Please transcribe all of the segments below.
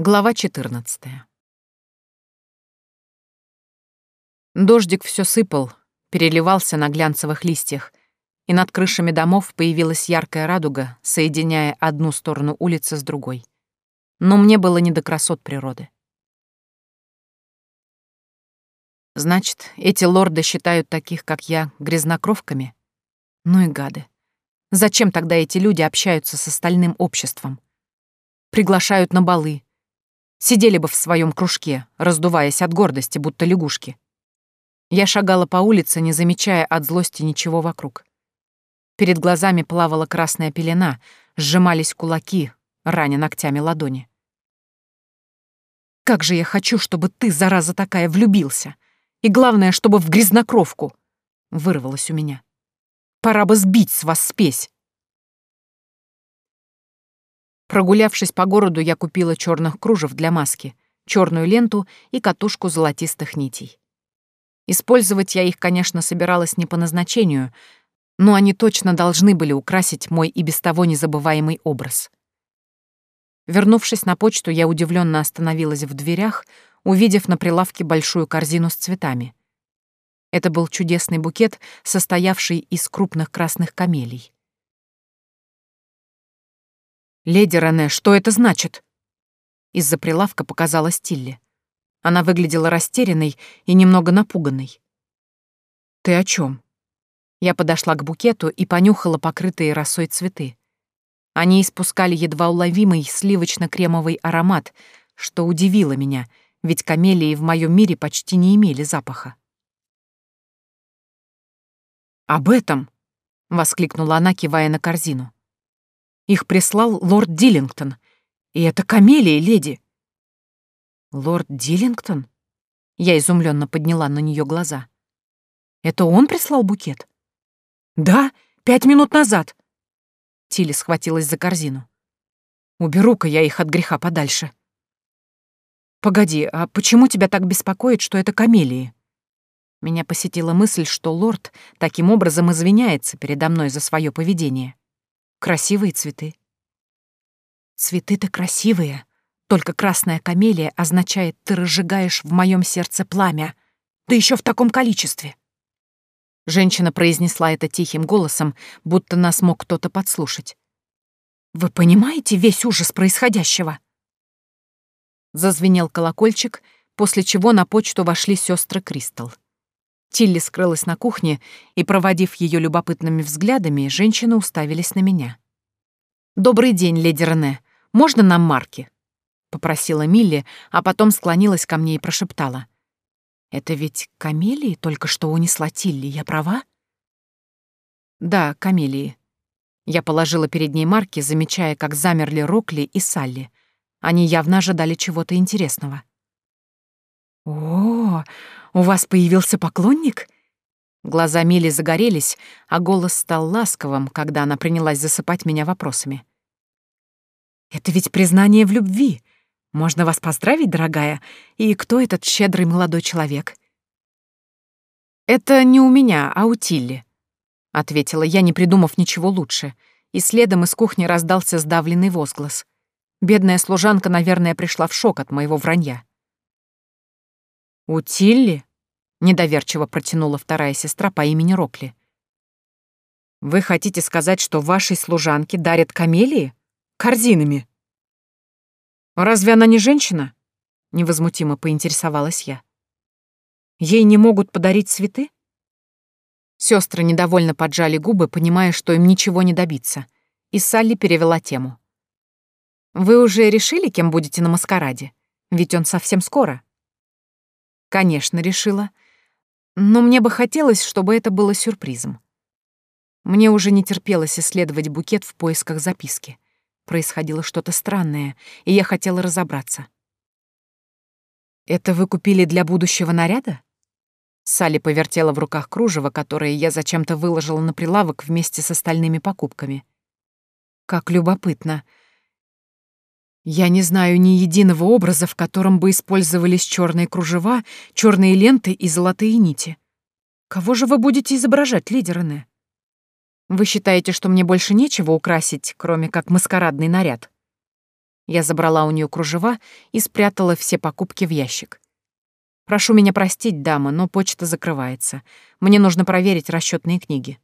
Глава 14. Дождик все сыпал, переливался на глянцевых листьях, и над крышами домов появилась яркая радуга, соединяя одну сторону улицы с другой. Но мне было не до красот природы. Значит, эти лорды считают таких, как я, грязнокровками? Ну и гады. Зачем тогда эти люди общаются с остальным обществом? Приглашают на балы, Сидели бы в своем кружке, раздуваясь от гордости, будто лягушки. Я шагала по улице, не замечая от злости ничего вокруг. Перед глазами плавала красная пелена, сжимались кулаки, раня ногтями ладони. «Как же я хочу, чтобы ты, зараза такая, влюбился! И главное, чтобы в грязнокровку!» — вырвалось у меня. «Пора бы сбить с вас спесь!» Прогулявшись по городу, я купила черных кружев для маски, черную ленту и катушку золотистых нитей. Использовать я их, конечно, собиралась не по назначению, но они точно должны были украсить мой и без того незабываемый образ. Вернувшись на почту, я удивленно остановилась в дверях, увидев на прилавке большую корзину с цветами. Это был чудесный букет, состоявший из крупных красных камелий. «Леди Рене, что это значит?» Из-за прилавка показалась Тилли. Она выглядела растерянной и немного напуганной. «Ты о чем? Я подошла к букету и понюхала покрытые росой цветы. Они испускали едва уловимый сливочно-кремовый аромат, что удивило меня, ведь камелии в моем мире почти не имели запаха. «Об этом!» — воскликнула она, кивая на корзину. Их прислал лорд Диллингтон. И это камелия, леди. Лорд Диллингтон? Я изумленно подняла на нее глаза. Это он прислал букет? Да, пять минут назад. Тилли схватилась за корзину. Уберу-ка я их от греха подальше. Погоди, а почему тебя так беспокоит, что это камелии? Меня посетила мысль, что лорд таким образом извиняется передо мной за свое поведение. Красивые цветы. Цветы-то красивые, только красная камелия означает «ты разжигаешь в моем сердце пламя», да еще в таком количестве. Женщина произнесла это тихим голосом, будто нас мог кто-то подслушать. «Вы понимаете весь ужас происходящего?» Зазвенел колокольчик, после чего на почту вошли сестры Кристал. Тилли скрылась на кухне, и, проводив ее любопытными взглядами, женщины уставились на меня. «Добрый день, леди Рене. Можно нам марки?» — попросила Милли, а потом склонилась ко мне и прошептала. «Это ведь камелии только что унесла Тилли, я права?» «Да, камелии». Я положила перед ней марки, замечая, как замерли Рокли и Салли. Они явно ожидали чего-то интересного. «О, у вас появился поклонник?» Глаза Мили загорелись, а голос стал ласковым, когда она принялась засыпать меня вопросами. «Это ведь признание в любви. Можно вас поздравить, дорогая? И кто этот щедрый молодой человек?» «Это не у меня, а у Тилли», — ответила я, не придумав ничего лучше, и следом из кухни раздался сдавленный возглас. Бедная служанка, наверное, пришла в шок от моего вранья. «У Тилли?» — недоверчиво протянула вторая сестра по имени Рокли. «Вы хотите сказать, что вашей служанке дарят камелии? Корзинами?» «Разве она не женщина?» — невозмутимо поинтересовалась я. «Ей не могут подарить цветы?» Сестры недовольно поджали губы, понимая, что им ничего не добиться, и Салли перевела тему. «Вы уже решили, кем будете на маскараде? Ведь он совсем скоро». Конечно, решила. Но мне бы хотелось, чтобы это было сюрпризом. Мне уже не терпелось исследовать букет в поисках записки. Происходило что-то странное, и я хотела разобраться. «Это вы купили для будущего наряда?» Салли повертела в руках кружево, которое я зачем-то выложила на прилавок вместе с остальными покупками. «Как любопытно. Я не знаю ни единого образа, в котором бы использовались черные кружева, черные ленты и золотые нити. Кого же вы будете изображать, леди? Вы считаете, что мне больше нечего украсить, кроме как маскарадный наряд? Я забрала у нее кружева и спрятала все покупки в ящик. Прошу меня простить, дама, но почта закрывается. Мне нужно проверить расчетные книги.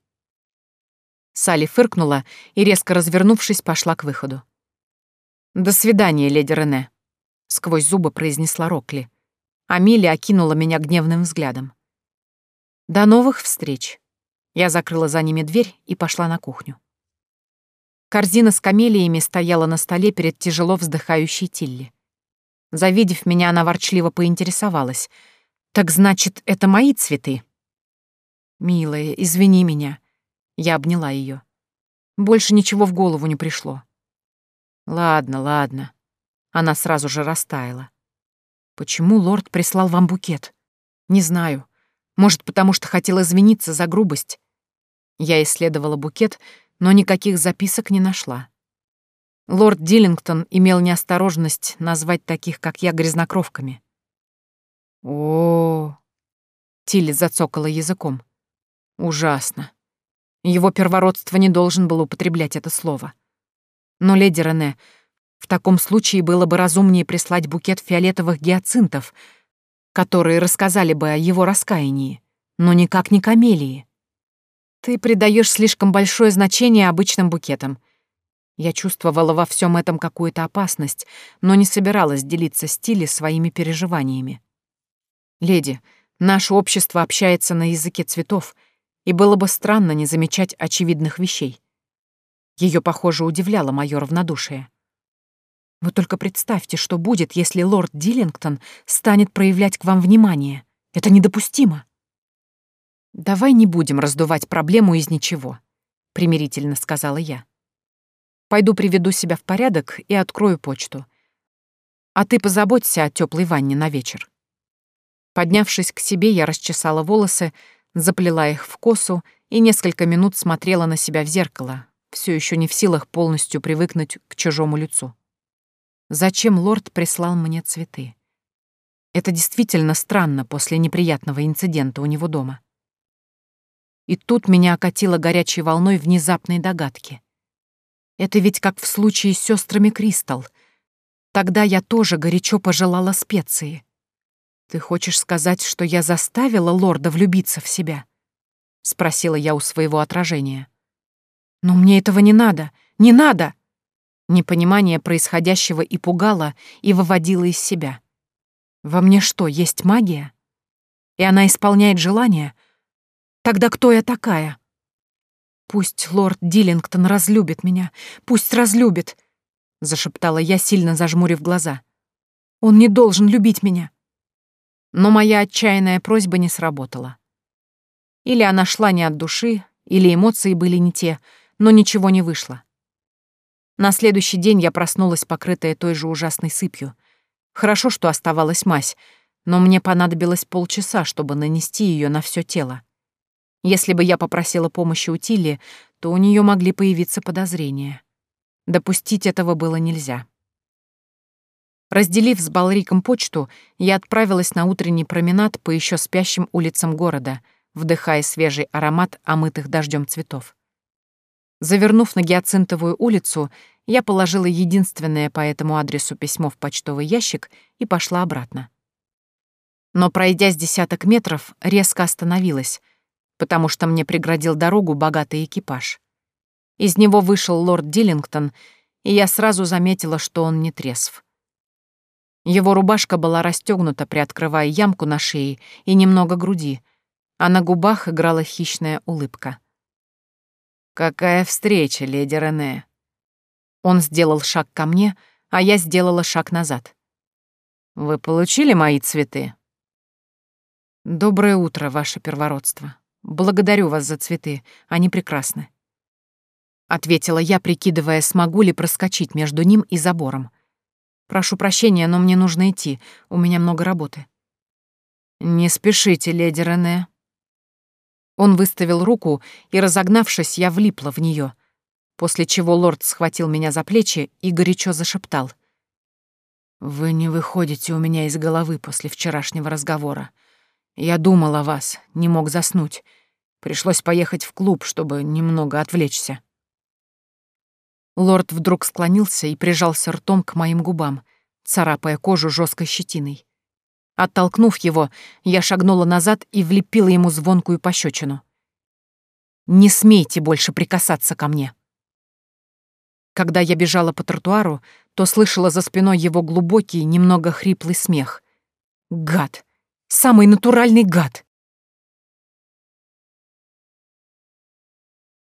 Салли фыркнула и, резко развернувшись, пошла к выходу. «До свидания, леди Рене», — сквозь зубы произнесла Рокли. Амилия окинула меня гневным взглядом. «До новых встреч». Я закрыла за ними дверь и пошла на кухню. Корзина с камелиями стояла на столе перед тяжело вздыхающей Тилли. Завидев меня, она ворчливо поинтересовалась. «Так значит, это мои цветы?» «Милая, извини меня». Я обняла ее. Больше ничего в голову не пришло. «Ладно, ладно». Она сразу же растаяла. «Почему лорд прислал вам букет?» «Не знаю. Может, потому что хотел извиниться за грубость?» Я исследовала букет, но никаких записок не нашла. Лорд Диллингтон имел неосторожность назвать таких, как я, грязнокровками. О, -о, Тилли зацокала языком. Ужасно. Его первородство не должен был употреблять это слово. Но, леди Рене, в таком случае было бы разумнее прислать букет фиолетовых гиацинтов, которые рассказали бы о его раскаянии, но никак не камелии. Ты придаешь слишком большое значение обычным букетам — я чувствовала во всем этом какую-то опасность, но не собиралась делиться с своими переживаниями. «Леди, наше общество общается на языке цветов, и было бы странно не замечать очевидных вещей. Ее, похоже, удивляло мое равнодушие. Вы только представьте, что будет, если лорд Диллингтон станет проявлять к вам внимание. Это недопустимо. Давай не будем раздувать проблему из ничего, примирительно сказала я. Пойду приведу себя в порядок и открою почту. А ты позаботься о теплой ванне на вечер. Поднявшись к себе, я расчесала волосы, заплела их в косу и несколько минут смотрела на себя в зеркало, все еще не в силах полностью привыкнуть к чужому лицу. Зачем лорд прислал мне цветы? Это действительно странно после неприятного инцидента у него дома. И тут меня окатило горячей волной внезапной догадки. Это ведь как в случае с сестрами Кристал. Тогда я тоже горячо пожелала специи. Ты хочешь сказать, что я заставила лорда влюбиться в себя? Спросила я у своего отражения. Но мне этого не надо, не надо! Непонимание происходящего и пугало, и выводило из себя. Во мне что, есть магия? И она исполняет желания? Тогда кто я такая? «Пусть лорд Диллингтон разлюбит меня, пусть разлюбит», — зашептала я, сильно зажмурив глаза. «Он не должен любить меня». Но моя отчаянная просьба не сработала. Или она шла не от души, или эмоции были не те, но ничего не вышло. На следующий день я проснулась, покрытая той же ужасной сыпью. Хорошо, что оставалась мазь, но мне понадобилось полчаса, чтобы нанести ее на все тело. Если бы я попросила помощи у Тилли, то у нее могли появиться подозрения. Допустить этого было нельзя. Разделив с Балриком почту, я отправилась на утренний променад по еще спящим улицам города, вдыхая свежий аромат омытых дождем цветов. Завернув на Гиацинтовую улицу, я положила единственное по этому адресу письмо в почтовый ящик и пошла обратно. Но, пройдя с десяток метров, резко остановилась — потому что мне преградил дорогу богатый экипаж. Из него вышел лорд Диллингтон, и я сразу заметила, что он не трезв. Его рубашка была расстегнута, приоткрывая ямку на шее и немного груди, а на губах играла хищная улыбка. «Какая встреча, леди Рене!» Он сделал шаг ко мне, а я сделала шаг назад. «Вы получили мои цветы?» «Доброе утро, ваше первородство», Благодарю вас за цветы, они прекрасны. Ответила я, прикидывая, смогу ли проскочить между ним и забором. Прошу прощения, но мне нужно идти, у меня много работы. Не спешите, леди Рене. Он выставил руку, и, разогнавшись, я влипла в нее, после чего лорд схватил меня за плечи и горячо зашептал. «Вы не выходите у меня из головы после вчерашнего разговора. Я думал о вас, не мог заснуть. Пришлось поехать в клуб, чтобы немного отвлечься. Лорд вдруг склонился и прижался ртом к моим губам, царапая кожу жесткой щетиной. Оттолкнув его, я шагнула назад и влепила ему звонкую пощечину. «Не смейте больше прикасаться ко мне!» Когда я бежала по тротуару, то слышала за спиной его глубокий, немного хриплый смех. Гад! Самый натуральный гад!